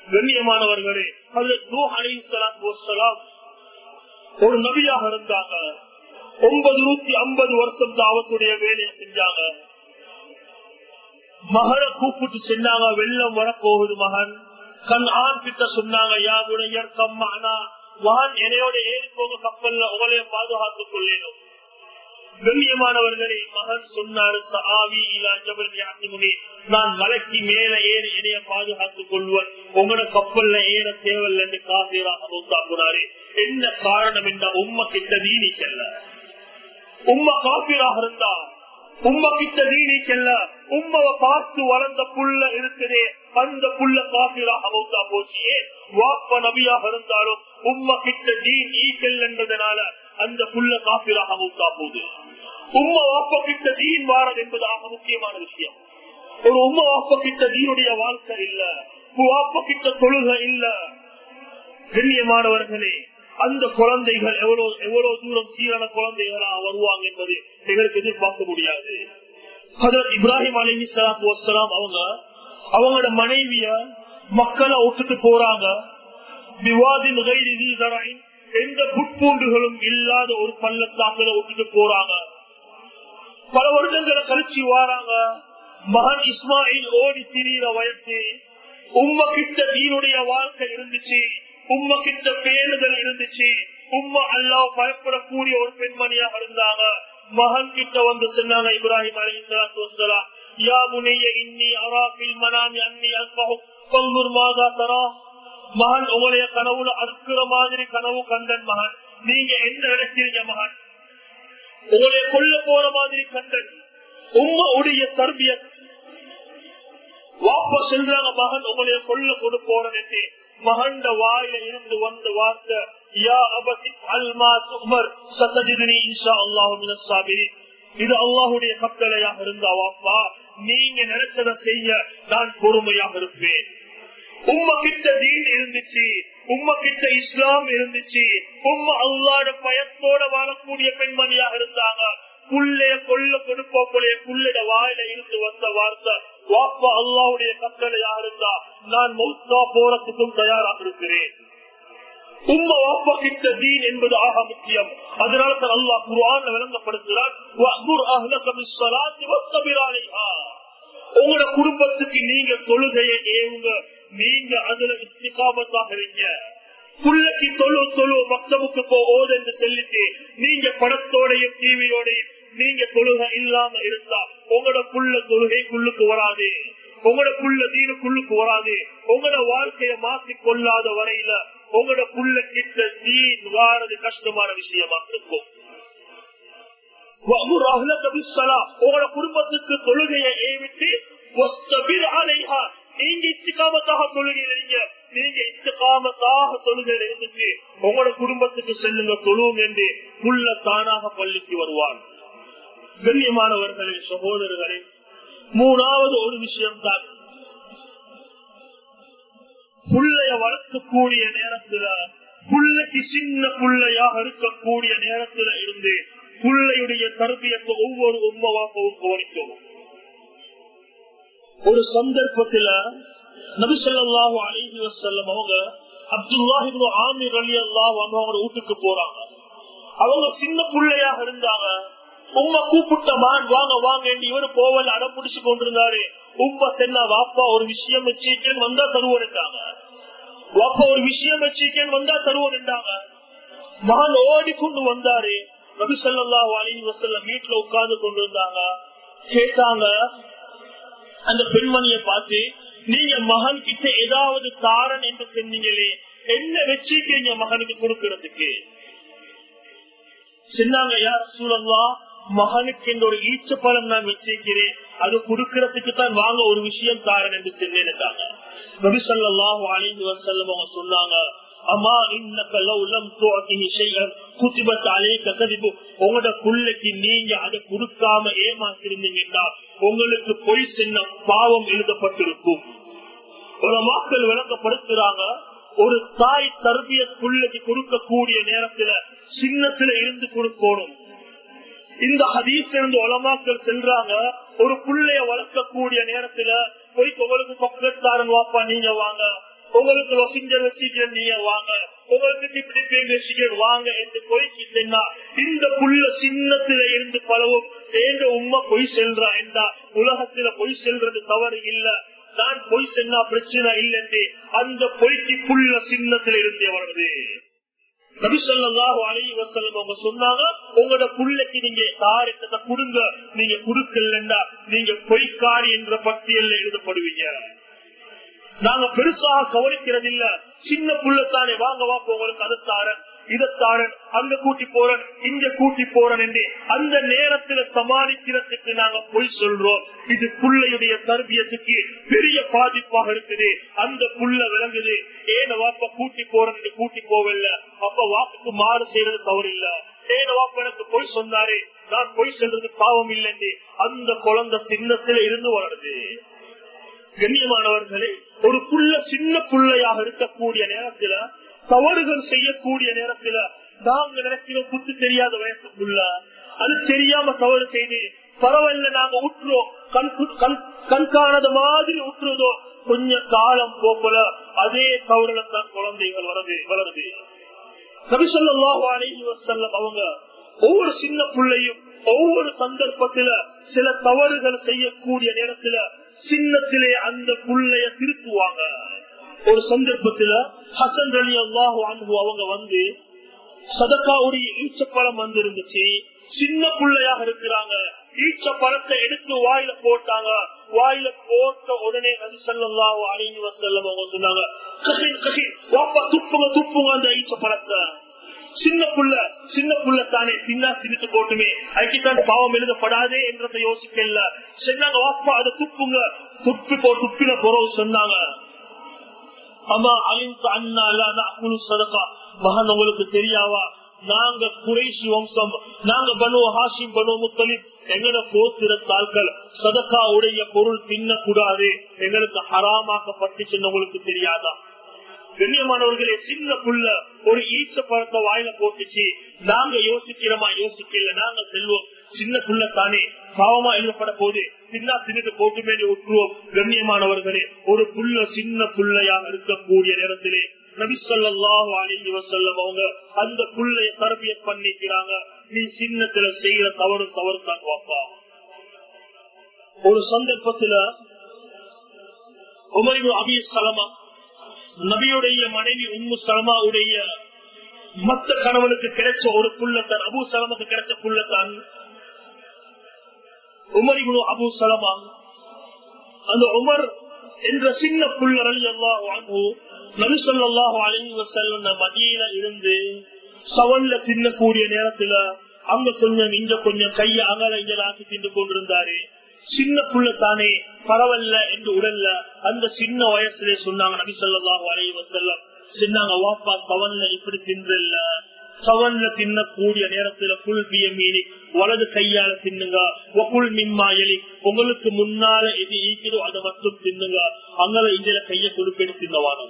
கண்ணியமானவர்களே அது நூ அலி சலாம் ஒரு நபியாக இருந்தாங்க. ஒன்பது நூத்தி ஐம்பது வருஷம் தாவத்துடைய வேலையை செஞ்சாங்க. மகனை கூப்பிட்டு சென்றாங்க வெள்ளம் வரப்போகுது மகன். கண் ஆண் கிட்ட சொன்னாங்க யாருடைய கம்மானா மகன். என்னையோட ஏறி போக கப்பல்ல உங்களையும் பாதுகாத்துக் கொள்ளேனும் கண்ணியமானவர்களே மகன் சொன்னாரு சாவி யாசிமுனி நான் மலைக்கு மேல ஏறி இடைய பாதுகாத்துக் கொள்வன் உங்களோட கப்பல்ல ஏற தேவையில்லை என்று காசீராக நூத்தாக்குனாரு என்ன காரணம் என்ற உண்மை கிட்ட நீ செல்ல? உண்மை காப்பீராக இருந்தா உம்ம கிட்ட நீதி செல்ல உம்மவை பார்த்து வளர்ந்த புள்ள இருக்குதே அந்த புள்ள காப்பீராக மௌத்தா போச்சியே. வாப்ப நபியாக இருந்தாலும் உம்ம கிட்ட நீ நீ செல்லன்றதுனால அந்த புள்ள காப்பீராக மௌத்தா போகுது. உம்ம வாப்ப கிட்ட தீன் வாரது என்பதாக முக்கியமான விஷயம். ஒரு உம்ம வாப்ப கிட்ட தீனுடைய வாழ்க்கை இல்ல வாப்ப கிட்ட தொழுகை இல்ல. கண்ணியமானவர்களே அந்த குழந்தைகள் எவ்வளவு எவ்வளவு தூரம் சீரான குழந்தைகளா வருவாங்க என்பது எங்களுக்கு எதிர்பார்க்க முடியாது. இப்ராஹிம் அலி சலாத்து வசலாம் அவங்க அவங்களோட மனைவிய மக்களை விட்டுட்டு போறாங்க. விவாதின் எந்த புட்பூண்டுகளும் இல்லாத ஒரு பள்ளத்தாக்களை விட்டுட்டு போறாங்க. பல வருடங்களை கழிச்சு வாராங்க. மகன் இஸ்மாயில் ஓடி திரியிற வயசு உம்ம கிட்ட நீனுடைய வாழ்க்கை இருந்துச்சு. உம்ம கிட்ட பேணுதல் இருந்துச்சு. உம்ம அல்லாஹ் பயப்படக்கூடிய ஒரு பெண்மணியாக இருந்தாங்க. மகன் கிட்ட வந்து சொன்னாங்க இப்ராஹிம் அலி சலாத்து யா முனைய இன்னி அராபில் மனாமி அன்னி அல்பஹும் பங்குர் மாதா தரா. மகன் உங்களுடைய கனவுல அறுக்கிற மாதிரி கனவு கண்டன் மகன். நீங்க என்ன நினைக்கிறீங்க மகன்? உங்களை கொல்ல போற மாதிரி கண்டன். உம்ம உடைய தர்பிய வாப்ப சென்றாங்க மகன் உங்களை கொல்ல கொண்டு போறதே மகண்ட வாயில இருந்து வந்த வார்த்தை யா அபதி அல்மா துமர் சத்தஜிதினி இன்ஷா அல்லாஹு மினசாபிரி இது அல்லாஹுடைய கட்டளையாக இருந்தா வாப்பா நீங்க நினைச்சதை செய்ய நான் பொறுமையாக இருப்பேன். உம்ம கிட்ட தீன் இருந்துச்சு உம்ம கிட்ட இஸ்லாம் இருந்துச்சு உம்ம அல்லாட பயத்தோட வாழக்கூடிய பெண்மணியாக இருந்தாங்க. புள்ளைய கொல்ல கொடுப்போக்குள்ளே புள்ளிட வாயில இருந்து வந்த வார்த்தை. வாப்பா அல்லாவுடைய கட்டளையா இருந்தா நான் மௌத்தா போறதுக்கும் தயாராக இருக்கிறேன். உம்ம வாப்பா கிட்ட தீன் என்பது ஆக முக்கியம். அதனால தான் அல்லாஹ் குர்ஆன் விளங்கப்படுத்துகிறார் உங்களோட குடும்பத்துக்கு நீங்க தொழுகையை ஏவுங்க. நீங்க அதுல இஸ்திகாமத்தாக இருங்க. புள்ளக்கு தொழு தொழு மக்தமுக்கு போ ஓது என்று சொல்லிட்டு நீங்க படத்தோடையும் டிவியோடையும் நீங்க தொழுகை இல்லாம இருந்தா உங்களோட புள்ள தொழுகைக்குள்ளுக்கு வராது. உங்களோட புள்ள தீனுக்குள்ளுக்கு வராது. உங்களோட வாழ்க்கைய மாற்றி கொள்ளாத வரையில உங்களோட புள்ள கிட்ட தீன் வாரது கஷ்டமான விஷயமா இருக்கும். உங்களோட குடும்பத்துக்கு தொழுகையை ஏவிட்டு நீங்க இஸ்திகாமத்தாக தொழுகிறீங்க நீங்க இஸ்திகாமத்தாக தொழுகையில இருந்துச்சு உங்களோட குடும்பத்துக்கு செல்லுங்க தொழுவும் என்று புள்ள தானாக பள்ளிக்கு வருவார். கண்ணியமானவர்களே சகோதரர்களே மூணாவது ஒரு விஷயம் தான் புள்ளைய வளர்க்கக்கூடிய நேரத்துல புள்ளைக்கு சின்ன புள்ளையாக இருக்கக்கூடிய நேரத்துல இருந்து புள்ளையுடைய தர்பியத்தை ஒவ்வொரு உண்மவாக்கவும் கவனிக்கும் ஒரு சந்தர்ப்பத்துல நபிசல்லாஹு அலிஹி வசல்லம் அவங்க அப்துல்லாஹிபு ஆமீர் அலி அல்லாஹ் அவங்க வீட்டுக்கு போறாங்க. அவங்க சின்ன பிள்ளையாக இருந்தாங்க. உங்க கூப்பிட்ட மான் வாங்க வாங்க இவரு போவல் அடம் பிடிச்சு கொண்டிருந்தாரு. உப்ப சென்ன வாப்பா ஒரு விஷயம் வச்சிருக்கேன் வந்தா தருவோட்டாங்க வாப்பா ஒரு விஷயம் வச்சிருக்கேன் வந்தா தருவோம் மான் மகன் ஓடிக்கொண்டு வந்தாரு. நபி ஸல்லல்லாஹு அலைஹி வஸல்லம் வீட்டுல உட்கார்ந்து கொண்டு இருந்தாங்க கேட்டாங்க அந்த பெண்மணிய பார்த்து நீங்க மகன் கிட்ட ஏதாவது தாரன் என்று சொன்னீங்களே என்ன வச்சிருக்கீங்க மகனுக்கு கொடுக்கறதுக்கு? சொன்னாங்க யார் சூழல்லா மகனுக்கு இந்த ஒரு ஈச்ச பழம் நான் வச்சிருக்கிறேன். அது கொடுக்கறதுக்கு தான் வாங்க ஒரு விஷயம் தாரன் என்று சொன்னேன்னுட்டாங்க நபி அவங்க சொன்னாங்க அம்மா இன்னக்க லவ் லம் துஅதிஹி உங்களோட புள்ளைக்கு நீங்க அதை கொடுக்காம ஏமாத்திருந்தீங்கன்னா உங்களுக்கு பொய் சின்ன பாவம் எழுதப்பட்டிருக்கும். ஒரு மக்கள் விளக்கப்படுத்துறாங்க ஒரு தாய் தர்பிய புள்ளைக்கு கொடுக்கக்கூடிய நேரத்துல சின்னத்துல இருந்து கொடுக்கணும். இந்த ஹதீஸ் இருந்து உலமாக்கள் சென்றாங்க ஒரு புள்ளைய வளர்க்கக்கூடிய நேரத்துல போய் உங்களுக்கு பக்கத்தாரன் வாப்பா நீங்க வாங்க. உங்களுக்கு வசிஞ்சர் வச்சுக்கிறேன் நீங்க வாங்க. உங்களுக்கு டிப்டி பேங்க வாங்க என்று பொய்க்கிட்டா இந்த புள்ள சின்னத்துல இருந்து பலவும் எங்க உண்மை பொய் செல்றா என்றா உலகத்துல பொய் செல்றது தவறு இல்லை. நான் பொய் சென்னா பிரச்சனை இல்லைன்னு அந்த பொய்க்கு புள்ள சின்னத்துல இருந்தே வருது. அவங்க சொன்னாங்க உங்களோட புள்ளைக்கு நீங்க தாரத்தை கொடுங்க. நீங்க கொடுக்கலன்னா நீங்க பொய்க்காரி என்ற பட்டியல்ல எழுதப்படுவீங்க. நாங்க பெருசாக கவனிக்கிறது இல்ல சின்ன புள்ளத்தானே வாங்க வாங்க உங்களுக்கு அதை தாரன். இதத்தாரன் அங்க கூட்டி போறன் இங்க கூட்டி போறன் என்று அந்த நேரத்துல சமாளிக்கிறதுக்கு நாங்க பொய் சொல்றோம். இது புள்ளையுடைய தர்பியத்துக்கு பெரிய பாதிப்பாக இருக்குது. அந்த புள்ள விளங்குது ஏன வாப்ப கூட்டி போறன் கூட்டி போவல அப்ப வாப்புக்கு மாறு செய்யறது தவறு இல்ல ஏன வாப்ப எனக்கு பொய் சொன்னாரு? நான் பொய் சொல்றது பாவம் இல்லைன்னு அந்த குழந்தை சின்னத்துல இருந்து வளருது. கண்ணியமானவர்களே ஒரு புள்ள சின்ன புள்ளையாக இருக்கக்கூடிய நேரத்துல தவறுகள் செய்யக்கூடிய நேரத்துல நாங்க நினைக்கிறோம் புத்து தெரியாத வயசுக்குள்ள அது தெரியாம தவறு செய்து பரவாயில்ல நாங்க உற்றுறோம் கண் கண்காணத மாதிரி உற்றுறதோ கொஞ்ச காலம் போக்கல அதே தவறுல தான் குழந்தைகள் வருது வளருது. அவங்க ஒவ்வொரு சின்ன பிள்ளையும் ஒவ்வொரு சந்தர்ப்பத்தில சில தவறுகள் செய்யக்கூடிய நேரத்துல சின்னத்திலே அந்த பிள்ளைய திருத்துவாங்க. ஒரு சந்தர்ப்பத்துல ஹசன் அலி அல்லாஹு அன்பு அவங்க வந்து சதக்காவுடைய ஈச்சப்பழம் வந்திருந்துச்சு. சின்ன பிள்ளையாக இருக்கிறாங்க. ஈச்ச பழத்தை எடுத்து வாயில போட்டாங்க. வாயில போட்ட உடனே நபி சல்லாஹு அலைஹி வசல்லம் அவங்க சொன்னாங்க கஹின் கஹின் வாப்பா துப்புங்க துப்புங்க அந்த ஈச்ச பழத்தை சின்ன புள்ள சின்ன புள்ள தானே பின்னா திணித்து போட்டுமே. அதுக்குத்தான் பாவம் எழுதப்படாதே என்றதை யோசிக்கல. சொன்னாங்க வாப்பா அதை துப்புங்க. துப்பி போ துப்பின பொறவு சொன்னாங்க அம்மா அலிம் அண்ணா குழு சதகா. மகன் உங்களுக்கு தெரியாவா? நாங்க குறைசி வம்சம். நாங்க பனு ஹாஷிம் பனு முத்தலிப். எங்கட கோத்திரத்தாள்கள் சதக்கா உடைய பொருள் தின்னக்கூடாது. எங்களுக்கு ஹராமாக்கப்பட்டுச்சுன்னு உங்களுக்கு தெரியாதா? கண்ணியமானவர்களே சின்ன புள்ள ஒரு ஈச்ச பழத்தை வாயில போட்டுச்சு. நாங்க யோசிக்கிறோமா? யோசிக்கல. நாங்க செல்வோம். சின்ன புள்ள தானே. பாவமா எழுதப்பட போது சின்ன தின்னுட்டு போட்டுமே உற்றுவோம் கண்ணியமானவர்களே ஒரு புள்ள சின்ன புள்ளையாக இருக்கக்கூடிய நேரத்திலே நபிசல்லாஹு அலைஹி வசல்லம் அவங்க அந்த புள்ளைய பண்ணிக்கிறாங்க. நீ சின்னத்துல செய்யற தவறு தவறு தான் வாப்பா. ஒரு சந்தர்ப்பத்துல உமரிவு அபி சலமா நபியுடைய மனைவி உம்மு சலமாவுடைய மத்த கணவனுக்கு கிடைச்ச ஒரு புள்ளத்தான் அபு சலமக்கு கிடைச்ச புள்ளத்தான் உமரிகுழு அபு சலமா. அந்த உமர் என்ற சின்ன புள்ளர் எல்லாம் வாங்குவோம் நபிசல்லாஹு அலைஹி செல்ல மதியில இருந்து சவன்ல தின்னக்கூடிய நேரத்துல அங்க கொஞ்சம் இங்க கொஞ்சம் கைய அகல இங்கலாக்கி தின்று கொண்டிருந்தாரு. சின்ன புள்ள தானே பரவல்ல என்று உடல்ல அந்த சின்ன வயசுல சொன்னாங்க நபி சொல்லாஹு அலைஹி வஸல்லம். சொன்னாங்க வாப்பா சவன்ல இப்படி தின்றல்ல. சவன்ல தின்னக்கூடிய நேரத்துல புல் பியமீனி வலது கையால தின்னுங்க. ஒக்குள் மின்மாயலி உங்களுக்கு முன்னால எது ஈக்கிறோ அதை மட்டும் தின்னுங்க. அங்கல இதில கைய கொடுப்பேன்னு தின்னவாங்க.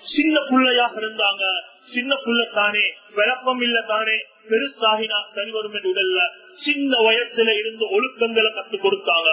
சின்ன பிள்ளையாக இருந்தாங்க சின்ன புள்ள தானே. விளப்பம் இல்ல தானே. பெருசாகினா சரி வரும் என்று உடல்ல சின்ன வயசுல இருந்து ஒழுக்கங்களை கத்து கொடுத்தாங்க.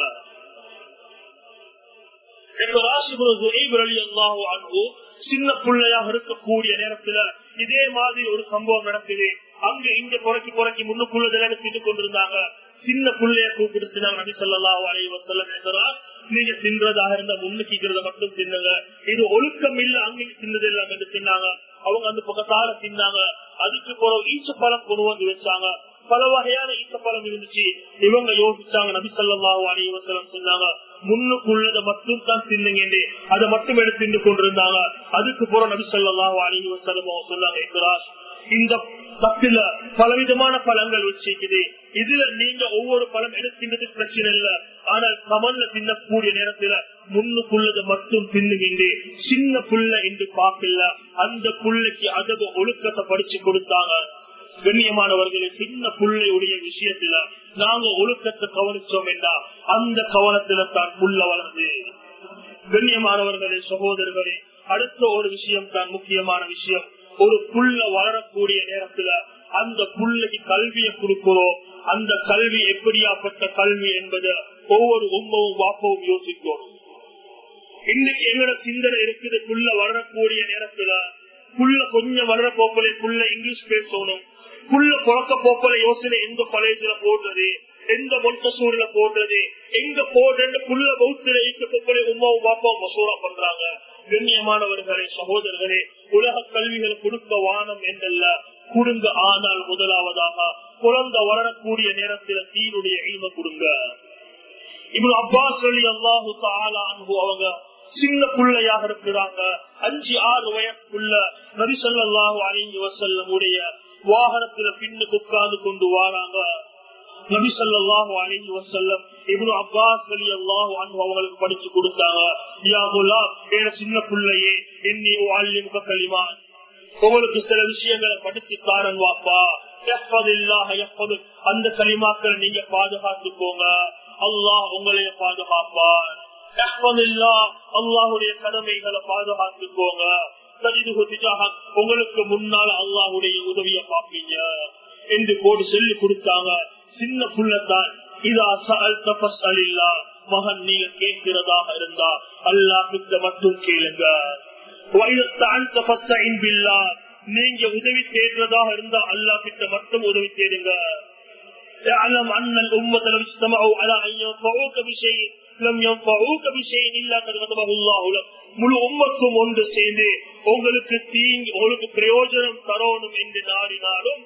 சின்ன பிள்ளையாக இருக்கக்கூடிய நேரத்துல இதே மாதிரி ஒரு சம்பவம் நடக்குது. அங்க இங்க புறக்கி புறக்கி முன்னுக்குள்ளதெல்லாம் திட்டு கொண்டிருந்தாங்க? சின்ன பிள்ளைய கூப்பிட்டு நபி சொல்லா அலைய வசல்லம் நீங்க தின்றதாக இருந்தா முன்னுக்கிறத மட்டும் தின்னுங்க. இது ஒழுக்கம் இல்ல அங்கே தின்னது எல்லாம் என்று தின்னாங்க. அவங்க அந்த பக்கத்தால தின்னாங்க. அதுக்கு பிறகு ஈச்ச பழம் கொண்டு வந்து வச்சாங்க. பல வகையான ஈச்சப்பழம் இருந்துச்சு. இவங்க யோசிச்சாங்க நபி சொல்லாஹு அலைவசலம் சொன்னாங்க முன்னுக்குள்ளதை மட்டும் தான் தின்னுங்க அதை மட்டும் எடுத்து தின்னு கொண்டிருந்தாங்க அதுக்கு புறம் நபி சொல்லாஹு அலைவசலம் சொன்னாங்க இந்த பத்துல பலவிதமான பழங்கள் வச்சிருக்குது. இதுல நீங்க ஒவ்வொரு பழம் எடுத்துன்றது பிரச்சனை இல்ல. ஆனால் கமல்ல தின்னக்கூடிய நேரத்துல முன்னுக்குள்ளதை மட்டும் தின்னுகின்ற சின்ன புள்ள என்று பார்க்கல. அந்த புள்ளைக்கு அதவு ஒழுக்கத்தை படிச்சு கொடுத்தாங்க. கண்ணியமானவர்களை சின்ன புள்ளையுடைய விஷயத்துல நாங்க ஒழுக்கத்தை கவனிச்சோம் என்றா அந்த கவனத்துல தான் புள்ள வளர்ந்து. கண்ணியமானவர்களே சகோதரர்களே அடுத்த ஒரு விஷயம் தான் முக்கியமான விஷயம். ஒரு புள்ள வளரக்கூடிய நேரத்துல அந்த புள்ளைக்கு கல்வியை கொடுக்கிறோம். அந்த கல்வி எப்படியாப்பட்ட கல்வி என்பதை ஒவ்வொரு உண்மவும் வாப்பவும் யோசிக்கணும். இன்னைக்கு எங்களோட சிந்தனை இருக்குது புள்ள வளரக்கூடிய நேரத்துல புள்ள கொஞ்சம் வளர போக்கலை புள்ள இங்கிலீஷ் பேசணும். புள்ள குழக்க போக்குல யோசனை எந்த காலேஜ்ல போடுறது எந்த மொட்டசூர்ல போடுறது எங்க போடுறது புள்ள பௌத்திர ஈக்க போக்கலை உமாவும் பாப்பாவும் மசூரா பண்றாங்க கண்ணியமானவர்களே சகோதரர்களே உலக கல்விகள் கொடுக்க வானம் என்றல்ல கொடுங்க ஆனால் முதலாவதாக குழந்த வளரக்கூடிய நேரத்தில் தீனுடைய இல்ம கொடுங்க இவ்வளவு அப்பா சொல்லி அல்லாஹு அவங்க சின்ன பிள்ளையாக இருக்கிறாங்க அஞ்சு ஆறு வயசுக்குள்ள நபி சொல்லாஹு அலிங்கி வசல்லம் உடைய வாகனத்துல பின்னுக்கு உட்கார்ந்து கொண்டு வாராங்க. நபி சொல்லாஹு அலிங்கி வசல்லம் இவ்வளவு அப்பாஸ் அலி அல்லாஹு அவங்களுக்கு படிச்சு கொடுத்தாங்க. யா குலா சின்ன பிள்ளையே என்னி வாழ்க்கை களிமான் உங்களுக்கு சில விஷயங்களை படிச்சு தாரன் வாப்பா. அந்த களிமாக்களை நீங்க பாதுகாத்துக்கோங்க. அல்லாஹ் உங்களைய பாதுகாப்பார். அல்லாஹுடைய கடமைகளை பாதுகாத்துக்கோங்க. உங்களுக்கு முன்னால் அல்லாஹுடைய உதவிய பாப்பீங்க என்று போட்டு சொல்லி கொடுத்தாங்க. சின்ன புள்ளத்தான். இதா சல் மகன் நீங்க கேட்கிறதாக இருந்தா அல்லாஹ் கிட்ட மட்டும் கேளுங்க. நீங்க உதவி தேடுறதாக இருந்தா அல்லா கிட்ட மட்டும் உதவி தேடுங்க. اعلم ان الامه لو اجتمعوا على ان ينفعوك بشيء لم ينفعوك بشيء الا قد كتبه الله لك முழு உம்மத்தும் ஒன்று சேர்ந்து உங்களுக்கு தீங்கு உங்களுக்கு பிரயோஜனம் தரணும் என்று நாடினாலும்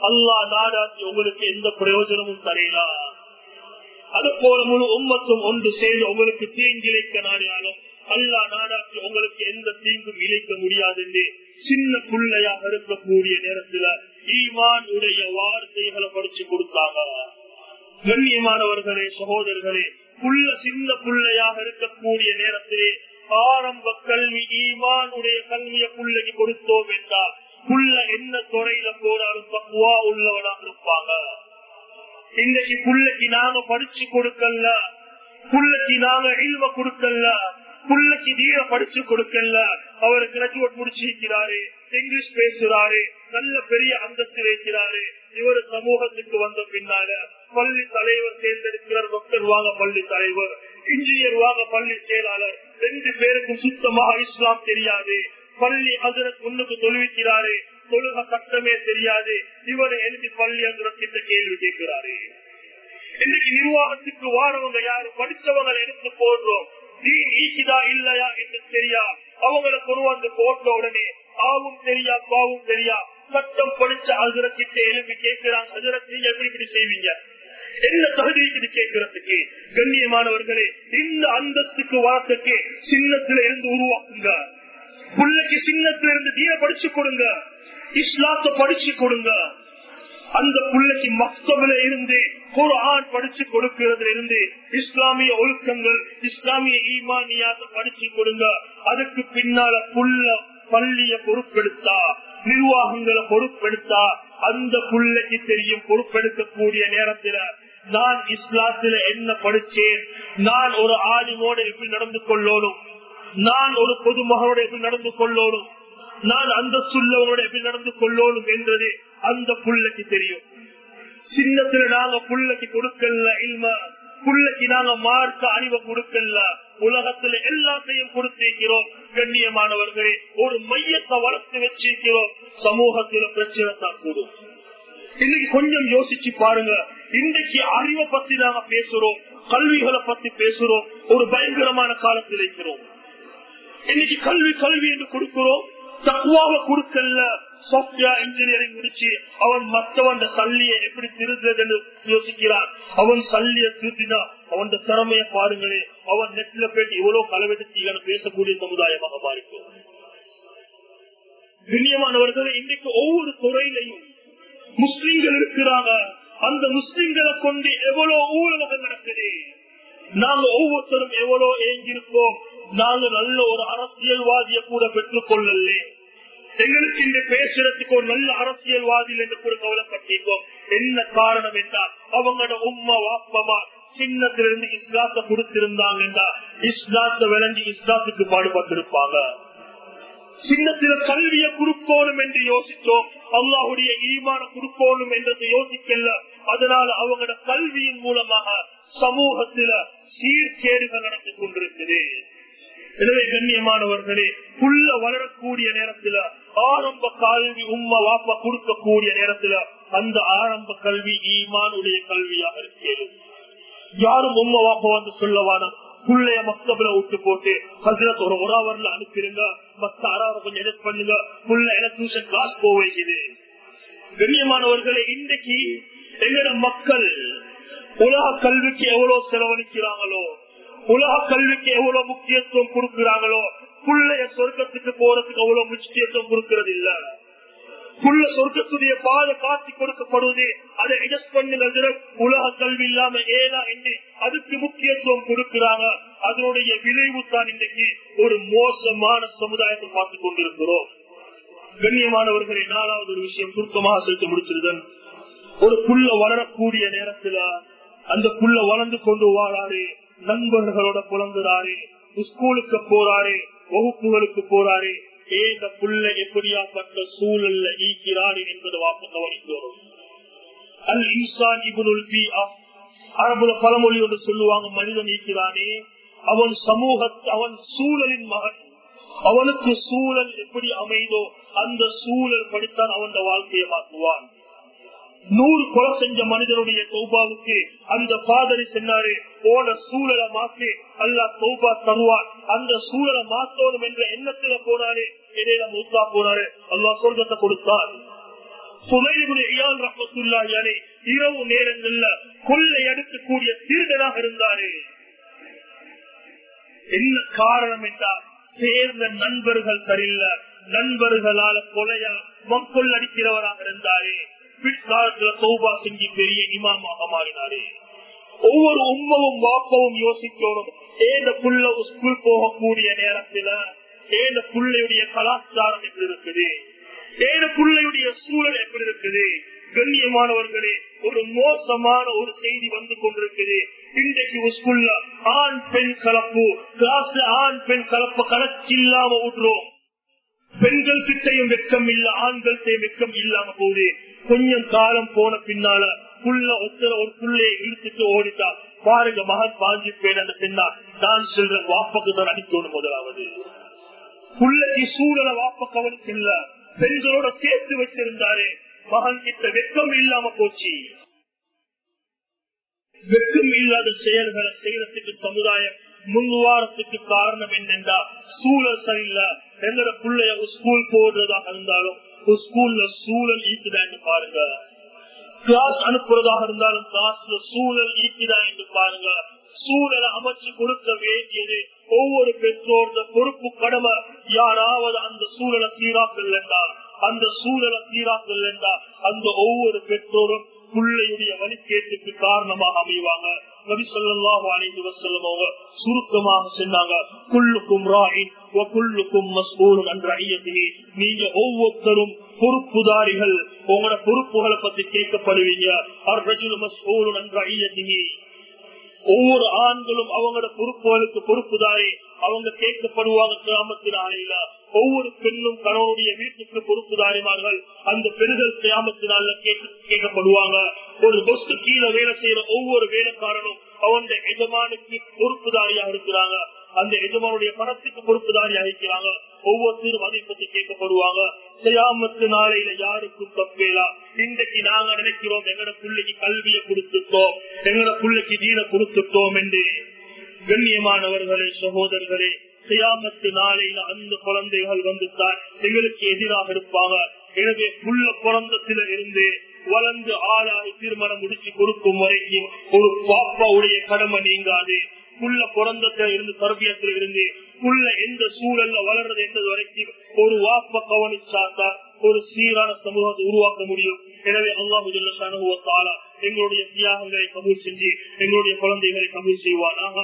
அல்லாஹ் நாடாத்தி உங்களுக்கு எந்த பிரயோஜனமும் தரையிலா அது போல முழு உம்மத்தும் ஒன்று சேர்ந்து உங்களுக்கு தீங்கிழைக்க நாடினாலும் அல்லா நாடாற்றி உங்களுக்கு எந்த தீங்கும் இழைக்க முடியாது என்று சின்ன பிள்ளையாக இருக்கக்கூடிய நேரத்துல ஈமான் உடைய வார்த்தைகளை படிச்சு கொடுத்தாங்க. கண்ணியமானவர்களே சகோதரர்களே புள்ள சின்ன பிள்ளையாக இருக்கக்கூடிய நேரத்திலே ஆரம்ப கல்வி ஈமானுடைய கல்வியை புள்ளைக்கு கொடுத்தோம் என்றால் புள்ள என்ன துறையில போனாலும் பக்குவா உள்ளவனாக இருப்பாங்க. இன்றைக்கு புள்ளைக்கு நாம படிச்சு கொடுக்கல புள்ளைக்கு நாங்க இல்வ கொடுக்கல புள்ளக்கு தீர படிச்சு கொடுக்கல. அவர் கிராஜுவேட் முடிச்சிருக்கிறாரு. இங்கிலீஷ் பேசுறாரு. நல்ல பெரிய அந்தஸ்து வைக்கிறாரு இவர் சமூகத்துக்கு வந்த பின்னால பள்ளி தலைவர் தேர்ந்தெடுக்கிறார். டாக்டர் வாங்க பள்ளி தலைவர். இன்ஜினியர் வாங்க பள்ளி செயலாளர். ரெண்டு பேருக்கும் சுத்தமாக இஸ்லாம் தெரியாது. பள்ளி அதற்கு முன்னுக்கு தொழுவிக்கிறாரு. தொழுக சட்டமே தெரியாது. இவர் எழுதி பள்ளி கிட்ட கேள்வி கேட்கிறாரு. இன்னைக்கு நிர்வாகத்துக்கு வாரவங்க யாரு? படிச்சவங்க எடுத்து போடுறோம். தீன் ஈக்குதா இல்லையா என்று தெரியா? அவங்களை கொண்டு வந்து போட்ட உடனே ஆவும் தெரியா பாவும் தெரியா? சட்டம் படிச்ச அதிரத்திட்ட எழுப்பி கேட்கிறான் அதிரத்து எப்படி இப்படி செய்வீங்க? என்ன தகுதி இருக்குது கேட்கறதுக்கு? கண்ணியமானவர்களே இந்த அந்தஸ்துக்கு வார்த்தைக்கு சின்னத்துல இருந்து உருவாக்குங்க. பிள்ளைக்கு சின்னத்துல இருந்து தீன படிச்சு கொடுங்க. இஸ்லாத்தை படிச்சு கொடுங்க. அந்த பிள்ளைக்கு மக்தபில இருந்து ஒரு ஆண் படிச்சு கொடுக்கிறதுல இருந்து இஸ்லாமிய ஒழுக்கங்கள் இஸ்லாமிய ஈமானியாக படிச்சு கொடுங்க. அதுக்கு பின்னால புள்ள பள்ளிய பொறுப்பெடுத்தா நிர்வாகங்களை பொறுப்பெடுத்தா அந்த புள்ளைக்கு தெரியும் பொறுப்பெடுக்கக்கூடிய நேரத்துல நான் இஸ்லாத்துல என்ன படிச்சேன் நான் ஒரு ஆலிமோட எப்படி நடந்து கொள்ளணும் நான் ஒரு பொதுமகனோட எப்படி நடந்து கொள்ளணும் நான் அந்த சொல்லவனோட எப்படி நடந்து கொள்ளணும் என்றது அந்த புள்ளைக்கு தெரியும். சின்னத்துல நாங்க புள்ளைக்கு கொடுக்கல இல்ம. புள்ளைக்கு நாங்க மார்க்க அறிவை கொடுக்கல. உலகத்துல எல்லாத்தையும் கொடுத்திருக்கிறோம். கண்ணியமானவர்களே ஒரு மையத்தை வளர்த்து வச்சிருக்கிறோம். சமூகத்தில பிரச்சனை தான் கூடும். இன்னைக்கு கொஞ்சம் யோசிச்சு பாருங்க. இன்றைக்கு அறிவை பத்தி நாங்க பேசுறோம். கல்விகளை பத்தி பேசுறோம். ஒரு பயங்கரமான காலத்தில் இருக்கிறோம். இன்னைக்கு கல்வி கல்வி என்று கொடுக்கிறோம். தக்குவாக கொடுக்கல சாப்ட்வேர் இன்ஜினியரிங் முடிச்சு அவன் மற்றவன் சல்லியை எப்படி திருடுறது என்று யோசிக்கிறான். அவன் சல்லிய திருத்தினா அவன் திறமைய பாருங்களே அவன் நெட்ல போயிட்டு எவ்வளவு களவெடுத்து பேசக்கூடிய சமுதாயமாக மாறிக்கும் கண்ணியமானவர்கள் இன்றைக்கு ஒவ்வொரு துறையிலையும் முஸ்லிம்கள் இருக்கிறாங்க. அந்த முஸ்லிம்களை கொண்டு எவ்வளவு ஊழலகம் நடக்குது. நாங்க ஒவ்வொருத்தரும் எவ்வளவு ஏங்கிருக்கோம் நாங்க நல்ல ஒரு அரசியல்வாதியை கூட பெற்றுக் கொள்ளலே எங்களுக்கு இந்த பேசுறதுக்கு ஒரு நல்ல அரசியல்வாதி என்று கூட கவலைப்பட்டிருக்கோம். என்ன காரணம் என்றால் அவங்களோட உம்மா வாப்பமா சின்னத்திலிருந்து இஸ்லாத்தை கொடுத்திருந்தாங்க என்றால் இஸ்லாத்தை விளைஞ்சி இஸ்லாத்துக்கு பாடுபட்டிருப்பாங்க. சின்னத்தில கல்வியை கொடுக்கணும் என்று யோசித்தோம். அல்லாஹுடைய ஈமான கொடுக்கணும் என்றது யோசிக்கல. அதனால அவங்களோட கல்வியின் மூலமாக சமூகத்தில சீர்கேடுகள் நடந்து கொண்டிருக்குது. எனவே கண்ணியமானவர்களே புள்ள வளரக்கூடிய நேரத்துல ஆரம்ப கல்வி உம்மா வாப்பா கொடுக்கக்கூடிய நேரத்துல அந்த ஆரம்ப கல்வி ஈமானுடைய கல்வியாக இருக்கிறது யாரும் உம்மா வாப்பா வந்து சொல்லவான புள்ளைய மக்தபில விட்டு போட்டு ஹசரத் ஒரு ஒரு அவர்ல அனுப்பிடுங்க மத்த அறாவை கொஞ்சம் எடிட் பண்ணுங்க. புள்ள எலக்ட்ரிஷன் கிளாஸ் போவது கண்ணியமானவர்களே இன்றைக்கு எங்கட மக்கள் உலக கல்விக்கு எவ்வளவு செலவழிக்கிறாங்களோ உலக கல்விக்கு எவ்வளவு முக்கியத்துவம் கொடுக்கிறாங்களோ புள்ளைய சொர்க்கத்துக்கு போறதுக்கு அவ்வளவு முக்கியத்துவம் கொடுக்கிறது இல்ல புள்ள சொர்க்கத்துடைய பாதை காட்டி கொடுக்கப்படுவது அதை அட்ஜஸ்ட் பண்ணுங்க உலக கல்வி இல்லாம ஏதா என்று அதுக்கு முக்கியத்துவம் கொடுக்கிறாங்க. அதனுடைய விளைவு தான் இன்றைக்கு ஒரு மோசமான சமுதாயத்தை பார்த்து கொண்டிருக்கிறோம். கண்ணியமானவர்களை நாலாவது ஒரு விஷயம் சுருக்கமாக செலுத்த முடிச்சிருதன் ஒரு புள்ள வளரக்கூடிய நேரத்துல அந்த புள்ள வளர்ந்து கொண்டு வாழாரு நண்பர்களோட புலங்குறாரு ஸ்கூலுக்கு போறாரு வகுப்புகளுக்கு போறாரு ஏத புள்ள எப்படியாப்பட்ட சூழல்ல ஈக்கிறாரு என்பது வாக்கு கவனிக்கிறோம் அல் ஈசான் இபுல் பி அரபுல பழமொழி சொல்லுவாங்க மனிதன் ஈக்கிறானே அவன் சமூக அவன் சூழலின் மகன். அவனுக்கு சூழல் எப்படி அமைதோ அந்த சூழல் படித்தான் அவன் வாழ்க்கையை மாற்றுவான். நூறு கொலை செஞ்ச மனிதனுடைய தௌபாவுக்கு அந்த பாதரி சென்னாரு போன சூழலை மாற்றி அல்லா தௌபா தருவார் அந்த சூழலை மாற்றணும் என்ற எண்ணத்துல போனாரு இடையில மூத்தா போனாரு. அல்லா சொல்றத்தை கொடுத்தார். இரவு நேரங்கள்ல கொள்ளை அடுக்கக்கூடிய திருடனாக இருந்தாரு. என்ன காரணம் என்றால் சேர்ந்த நண்பர்கள் சரியில்லை. நண்பர்களால கொலையா மக்கள் அடிக்கிறவராக இருந்தாரே. பிற்காலத்துல சௌபா செஞ்சு பெரிய இமாமாக மாறினாரே. ஒவ்வொரு உண்மவும் வாப்பவும் யோசிக்கணும். ஏத புள்ள ஸ்கூல் போகக்கூடிய நேரத்துல ஏத புள்ளையுடைய கலாச்சாரம் எப்படி இருக்குது? ஏத புள்ளையுடைய சூழல் எப்படி இருக்குது? கண்ணியமானவர்களே ஒரு மோசமான ஒரு செய்தி வந்து கொண்டிருக்குது. இன்றைக்கு ஸ்கூல்ல ஆண் பெண் கலப்பு. கிளாஸ்ல ஆண் பெண் கலப்பு கலச்சு இல்லாம விடுறோம் பெண்கள் கிட்டையும் வெக்கம் இல்ல ஆண்கள் வெக்கம் இல்லாம போகுது. கொஞ்சம் காலம் போன பின்னால புள்ள ஒத்தர ஒரு புள்ளையை இழுத்துட்டு ஓடிட்டா. பாருங்க மகன் பாஞ்சி பேன் சென்னா நான் சொல்ற வாப்பக்கு தான் அடிக்கணும் முதலாவது. புள்ளைக்கு சூழல வாப்ப கவனிச்சு இல்ல. பெண்களோட சேர்த்து வச்சிருந்தாரே. மகன் கிட்ட வெக்கம் இல்லாம போச்சு. வெக்கம் இல்லாத செயல்களை செய்யறதுக்கு சமுதாயம் முன்வாரத்துக்கு காரணம் என்னென்றா? சூழல் சரியில்லை. எங்கட பிள்ளைய ஸ்கூல் போடுறதாக இருந்தாலும் ஸ்கூல்ல சூழல் ஈக்குதா என்று பாருங்க. கிளாஸ் அனுப்புறதாக இருந்தாலும் கிளாஸ்ல சூழல் ஈக்குதா என்று பாருங்க. சூழலை அமைச்சு கொடுக்க வேண்டியது ஒவ்வொரு பெற்றோர் பொறுப்பு கடமை. யாராவது அந்த சூழலை சீராக்கல் என்றால் அந்த சூழலை சீராக்கல் என்றால் அந்த ஒவ்வொரு பெற்றோரும் பிள்ளையுடைய வழிகேட்டுக்கு காரணமாக அமைவாங்க. நபி சொல்லாஹு அலைஹி வஸல்லம் அவங்க சுருக்கமாக சொன்னாங்க குல்லுக்கும் ராயின் என்ற ஐயத்திலே நீங்க ஒவ்வொருத்தரும் பொறுப்புதாரிகள். உங்களோட பொறுப்புகளை பத்தி கேட்கப்படுவீங்க. அர்ரஜுல் மஸ்ஊலும் என்ற ஐயத்திலே ஒவ்வொரு ஆண்களும் அவங்களோட பொறுப்புகளுக்கு பொறுப்புதாரி. அவங்க கேட்கப்படுவாங்க கிராமத்தின் ஆலையில ஒவ்வொரு பெண்ணும் கணவனுடைய வீட்டுக்கு பொறுப்புதாரிமார்கள் அந்த பெண்கள் கிராமத்தினால கேட்கப்படுவாங்க. ஒரு பொஸ்து கீழே வேலை செய்யற ஒவ்வொரு வேலைக்காரனும் அவனுடைய எஜமானுக்கு பொறுப்புதாரியா இருக்கிறாங்க. அந்த எஜமானுடைய பணத்துக்கு பொறுப்புதாரி இருக்கிறாங்க. ஒவ்வொருத்தரும் அதை பத்தி கேட்கப்படுவாங்க. செய்யாமத்து நாளையில யாருக்கும் தப்பேலா இன்றைக்கு நாங்க நினைக்கிறோம் எங்கட பிள்ளைக்கு கல்வியை கொடுத்துட்டோம் எங்கட பிள்ளைக்கு தீன கொடுத்துட்டோம் என்று. கண்ணியமானவர்களே சகோதரர்களே செய்யாமத்து நாளையில அந்த குழந்தைகள் வந்துட்டால் எங்களுக்கு எதிராக இருப்பாங்க. எனவே உள்ள குழந்தத்தில இருந்து வளர்ந்து ஆளாகி திருமணம் முடிச்சு கொடுக்கும் வரைக்கும் ஒரு பாப்பாவுடைய கடமை நீங்காது. புள்ள பிறந்தத்துல இருந்து தர்பியத்துல இருந்து புள்ள எந்த சூழல்ல வளர்றது என்பது வரைக்கும் ஒரு வாப்ப கவனிச்சாத்தா ஒரு சீரான சமூகத்தை உருவாக்க முடியும். எனவே அல்லாஹு எங்களுடைய தியாகங்களை கபூல் செஞ்சு எங்களுடைய குழந்தைகளை கபூல் செய்வானாக.